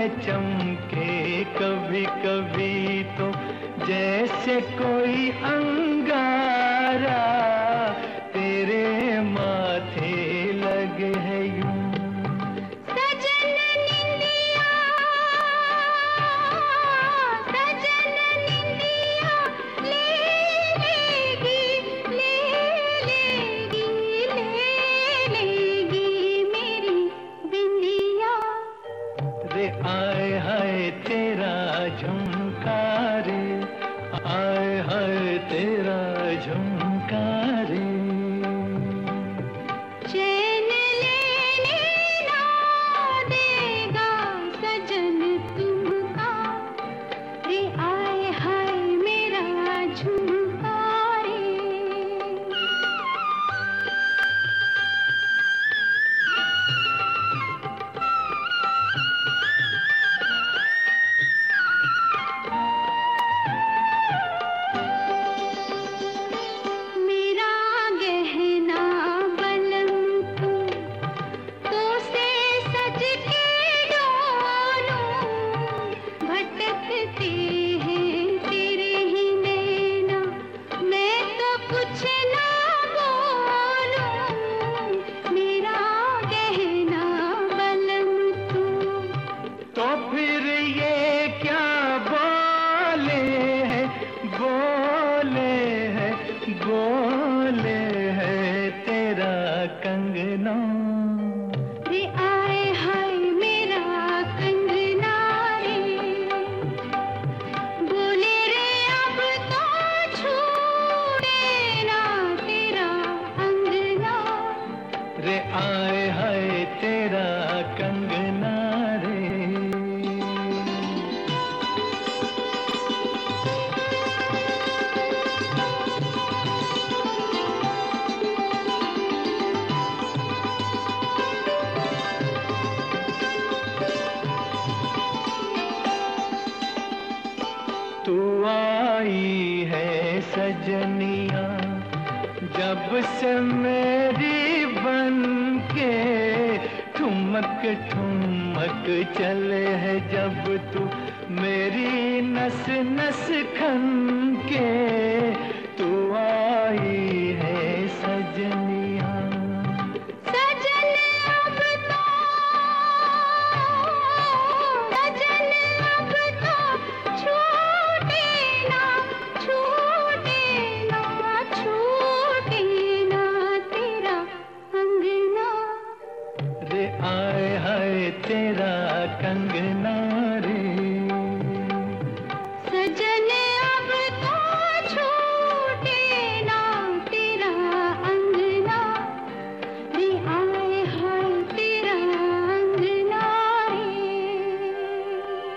में चमके कभी कभी तो जैसे कोई अंगारा। आए हाय तेरा बोले है तेरा कंगना। रे आए हाय मेरा कंगना रे। बोले रे अब तो छूटे ना तेरा अंगना। रे आए तू आई है सजनिया, जब से मेरी बन के ठुमक ठुमक चले है जब तू मेरी नस नस खन के। கண்ணா